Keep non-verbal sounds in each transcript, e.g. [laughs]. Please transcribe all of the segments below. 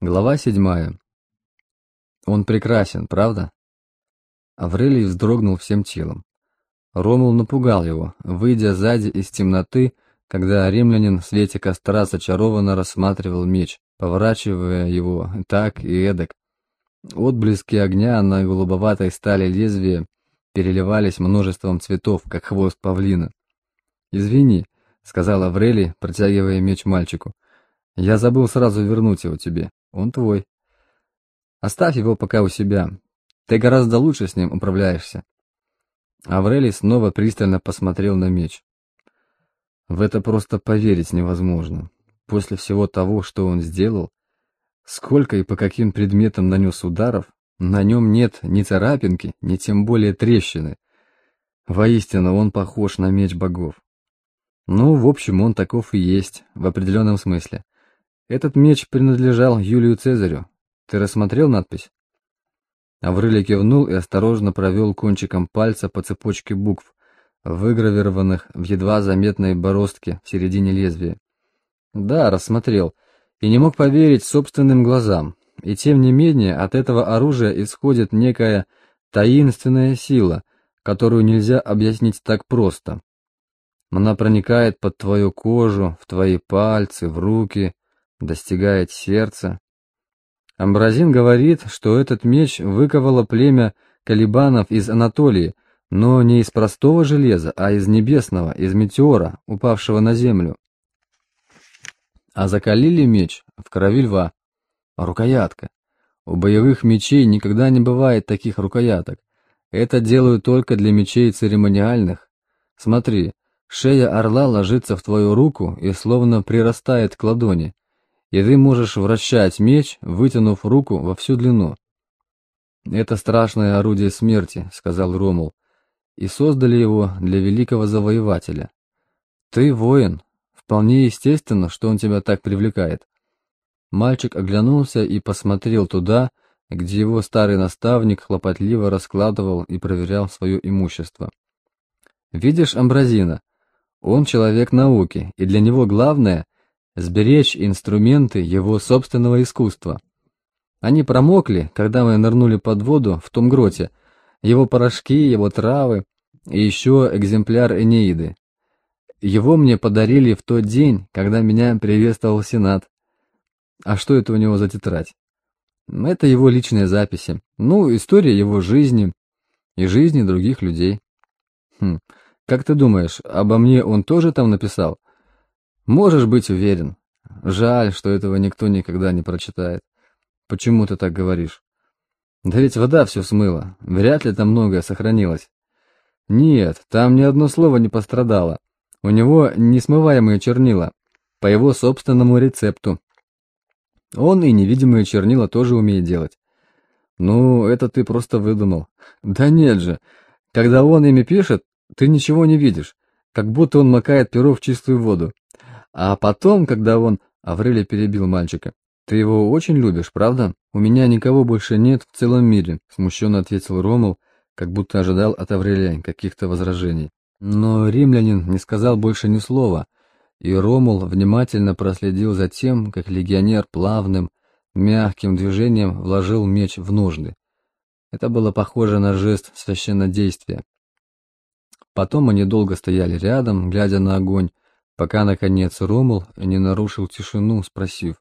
Глава седьмая. Он прекрасен, правда? Аврелий вздрогнул всем телом. Ромул напугал его, выйдя сзади из темноты, когда римлянин в свете костра зачарованно рассматривал меч, поворачивая его так и эдак. Отблески огня на голубоватой стали лезвия переливались множеством цветов, как хвост павлина. «Извини», — сказал Аврелий, протягивая меч мальчику, — «я забыл сразу вернуть его тебе». Он твой. Оставь его пока у себя. Ты гораздо лучше с ним управляешься. Аврелий снова пристально посмотрел на меч. В это просто поверить невозможно. После всего того, что он сделал, сколько и по каким предметам нанес ударов, на нем нет ни царапинки, ни тем более трещины. Воистину, он похож на меч богов. Ну, в общем, он таков и есть, в определенном смысле. Этот меч принадлежал Юлию Цезарю. Ты рассмотрел надпись? Аврелий кивнул и осторожно провел кончиком пальца по цепочке букв, выгравированных в едва заметной бороздке в середине лезвия. Да, рассмотрел, и не мог поверить собственным глазам. И тем не менее от этого оружия исходит некая таинственная сила, которую нельзя объяснить так просто. Она проникает под твою кожу, в твои пальцы, в руки, достигает сердца. Амбразин говорит, что этот меч выковало племя калибанов из Анатолии, но не из простого железа, а из небесного, из метеора, упавшего на землю. А закалили меч в крови льва. Рукоятка. У боевых мечей никогда не бывает таких рукояток. Это делают только для мечей церемониальных. Смотри, шея орла ложится в твою руку и словно прирастает к ладони и ты можешь вращать меч, вытянув руку во всю длину. «Это страшное орудие смерти», — сказал Ромул, — «и создали его для великого завоевателя. Ты воин, вполне естественно, что он тебя так привлекает». Мальчик оглянулся и посмотрел туда, где его старый наставник хлопотливо раскладывал и проверял свое имущество. «Видишь Амбразина? Он человек науки, и для него главное — сберечь инструменты его собственного искусства. Они промокли, когда мы нырнули под воду в том гроте, его порошки, его травы и еще экземпляр Энеиды. Его мне подарили в тот день, когда меня приветствовал Сенат. А что это у него за тетрадь? Это его личные записи. Ну, история его жизни и жизни других людей. Хм, как ты думаешь, обо мне он тоже там написал? Можешь быть уверен. Жаль, что этого никто никогда не прочитает. Почему ты так говоришь? Да ведь вода все смыла. Вряд ли там многое сохранилось. Нет, там ни одно слово не пострадало. У него несмываемые чернила. По его собственному рецепту. Он и невидимые чернила тоже умеет делать. Ну, это ты просто выдумал. Да нет же. Когда он ими пишет, ты ничего не видишь. Как будто он макает перо в чистую воду. А потом, когда он... Аврелий перебил мальчика. «Ты его очень любишь, правда? У меня никого больше нет в целом мире», — смущенно ответил Ромул, как будто ожидал от Аврелия каких-то возражений. Но римлянин не сказал больше ни слова, и Ромул внимательно проследил за тем, как легионер плавным, мягким движением вложил меч в ножны. Это было похоже на жест священнодействия. Потом они долго стояли рядом, глядя на огонь, пока, наконец, Ромул не нарушил тишину, спросив,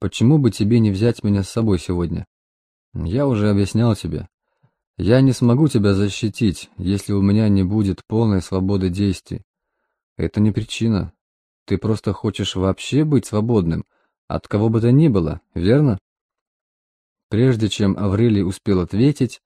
«Почему бы тебе не взять меня с собой сегодня?» «Я уже объяснял тебе. Я не смогу тебя защитить, если у меня не будет полной свободы действий. Это не причина. Ты просто хочешь вообще быть свободным, от кого бы то ни было, верно?» Прежде чем Аврелий успел ответить,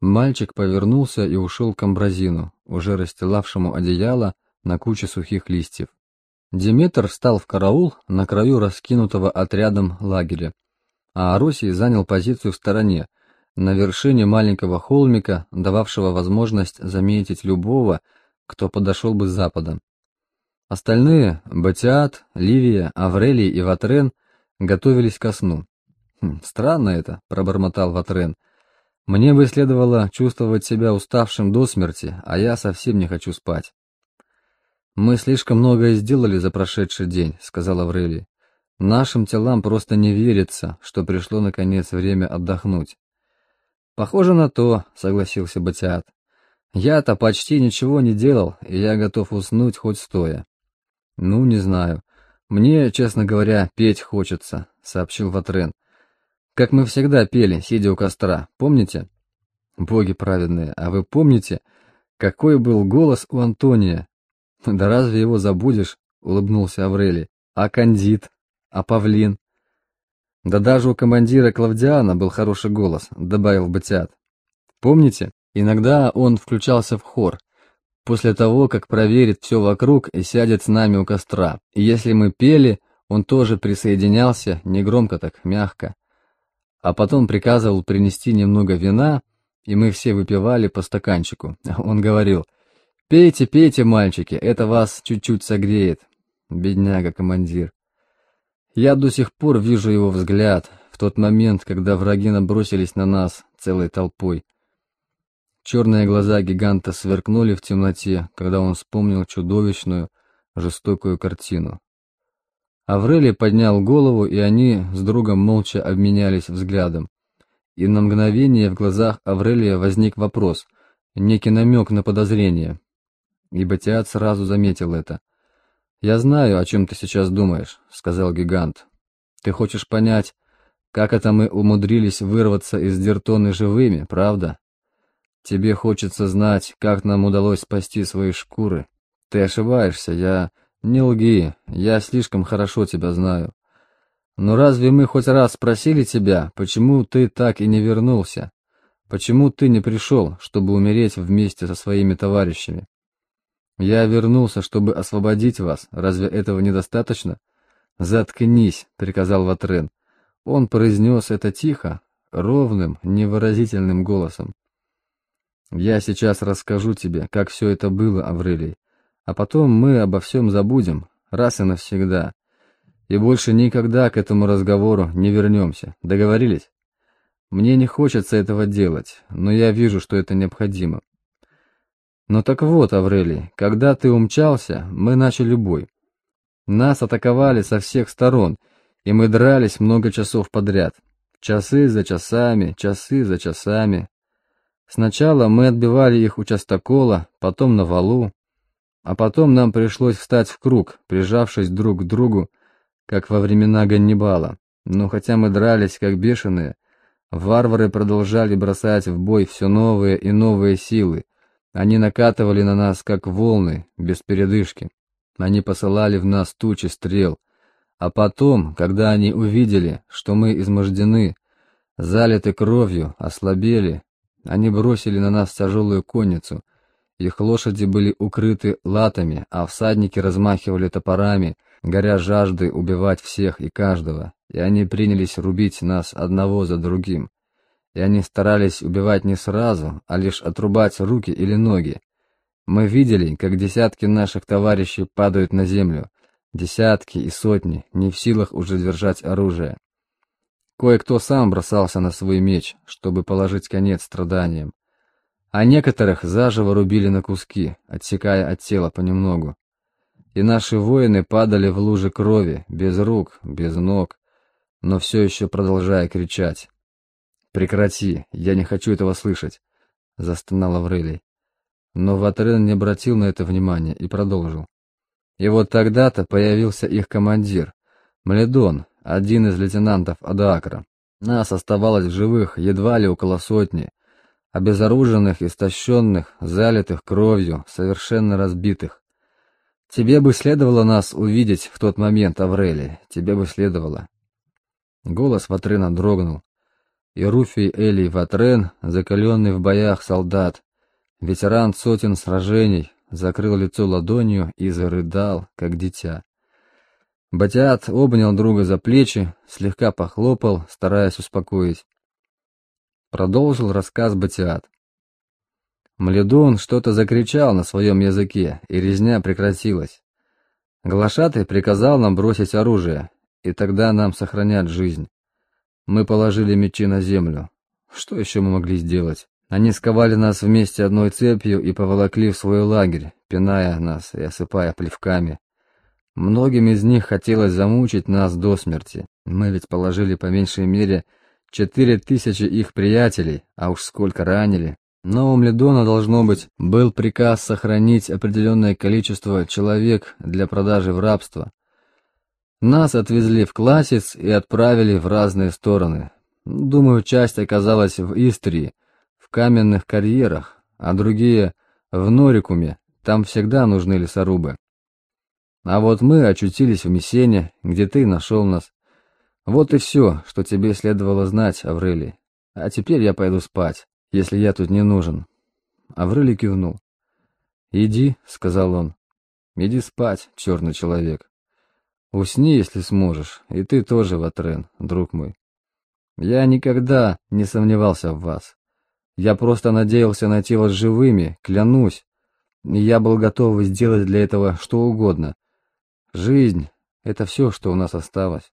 мальчик повернулся и ушел к амбразину, уже расстилавшему одеяло на куче сухих листьев. Диметр встал в караул на краю раскинутого отрядом лагеря, а Аросий занял позицию в стороне, на вершине маленького холмика, дававшего возможность заметить любого, кто подошел бы с запада. Остальные, Батиат, Ливия, Аврелий и Ватрен, готовились ко сну. «Хм, «Странно это», — пробормотал Ватрен. «Мне бы следовало чувствовать себя уставшим до смерти, а я совсем не хочу спать». «Мы слишком многое сделали за прошедший день», — сказал Аврелий. Нашим телам просто не верится, что пришло наконец время отдохнуть. Похоже на то, согласился Батиат. Я-то почти ничего не делал, и я готов уснуть хоть стоя. Ну, не знаю. Мне, честно говоря, петь хочется, сообщил Ватрен. Как мы всегда пели, сидя у костра, помните? Боги праведные, а вы помните, какой был голос у Антония? [laughs] Да разве его забудешь? улыбнулся Аврелий. А Кандид? А Павлин? Да даже у командира Клавдиана был хороший голос, добавил Батиат. Помните? Иногда он включался в хор, после того, как проверит все вокруг и сядет с нами у костра. И если мы пели, он тоже присоединялся, не громко так, мягко. А потом приказывал принести немного вина, и мы все выпивали по стаканчику. [laughs] Он говорил, «Пейте, пейте, мальчики, это вас чуть-чуть согреет». Бедняга-командир. Я до сих пор вижу его взгляд в тот момент, когда враги набросились на нас целой толпой. Черные глаза гиганта сверкнули в темноте, когда он вспомнил чудовищную, жестокую картину. Аврелий поднял голову, и они с другом молча обменялись взглядом. И на мгновение в глазах Аврелия возник вопрос, некий намек на подозрение. И Батиат сразу заметил это. «Я знаю, о чем ты сейчас думаешь», — сказал гигант. «Ты хочешь понять, как это мы умудрились вырваться из Дертоны живыми, правда? Тебе хочется знать, как нам удалось спасти свои шкуры. Ты ошибаешься, я... Не лги, я слишком хорошо тебя знаю. Но разве мы хоть раз спросили тебя, почему ты так и не вернулся? Почему ты не пришел, чтобы умереть вместе со своими товарищами? Я вернулся, чтобы освободить вас. Разве этого недостаточно? Заткнись, приказал Ватрен. Он произнес это тихо, ровным, невыразительным голосом. Я сейчас расскажу тебе, как все это было, Аврелий, а потом мы обо всем забудем, раз и навсегда, и больше никогда к этому разговору не вернемся. Договорились? Мне не хочется этого делать, но я вижу, что это необходимо. Ну так вот, Аврелий, когда ты умчался, мы начали бой. Нас атаковали со всех сторон, и мы дрались много часов подряд. Часы за часами, часы за часами. Сначала мы отбивали их у частокола, потом на валу, а потом нам пришлось встать в круг, прижавшись друг к другу, как во времена Ганнибала. Но хотя мы дрались как бешеные, варвары продолжали бросать в бой все новые и новые силы, они накатывали на нас, как волны, без передышки. Они посылали в нас тучи стрел. А потом, когда они увидели, что мы измождены, залиты кровью, ослабели, они бросили на нас тяжелую конницу. Их лошади были укрыты латами, а всадники размахивали топорами, горя жаждой убивать всех и каждого, и они принялись рубить нас одного за другим и они старались убивать не сразу, а лишь отрубать руки или ноги. Мы видели, как десятки наших товарищей падают на землю, десятки и сотни, не в силах уже держать оружие. Кое-кто сам бросался на свой меч, чтобы положить конец страданиям, а некоторых заживо рубили на куски, отсекая от тела понемногу. И наши воины падали в лужи крови, без рук, без ног, но все еще продолжая кричать. «Прекрати, я не хочу этого слышать», — застонал Аврелий. Но Ватрен не обратил на это внимания и продолжил. И вот тогда-то появился их командир, Мледон, один из лейтенантов Адаакра. Нас оставалось живых едва ли около сотни, обезоруженных, истощенных, залитых кровью, совершенно разбитых. Тебе бы следовало нас увидеть в тот момент, Аврелий, тебе бы следовало. Голос Ватрена дрогнул, и Руфий Элий Ватрен, закаленный в боях солдат, ветеран сотен сражений, закрыл лицо ладонью и зарыдал, как дитя. Батиат обнял друга за плечи, слегка похлопал, стараясь успокоить. Продолжил рассказ Батиат. Мледон что-то закричал на своем языке, и резня прекратилась. Глашатый приказал нам бросить оружие, и тогда нам сохранят жизнь. Мы положили мечи на землю. Что еще мы могли сделать? Они сковали нас вместе одной цепью и поволокли в свой лагерь, пиная нас и осыпая плевками. Многим из них хотелось замучить нас до смерти. Мы ведь положили по меньшей мере четыре тысячи их приятелей, а уж сколько ранили. Но у Мледона, должно быть, был приказ сохранить определенное количество человек для продажи в рабство. Нас отвезли в Классиц и отправили в разные стороны. Думаю, часть оказалась в Истрии, в каменных карьерах, а другие — в Норикуме, там всегда нужны лесорубы. А вот мы очутились в Мессене, где ты нашел нас. Вот и все, что тебе следовало знать, Аврелий. А теперь я пойду спать если я тут не нужен. Аврелий кивнул. «Иди», — сказал он. «Иди спать, черный человек. Усни, если сможешь, и ты тоже, Ватрен, друг мой. Я никогда не сомневался в вас. Я просто надеялся найти вас живыми, клянусь. Я был готов сделать для этого что угодно. Жизнь — это все, что у нас осталось.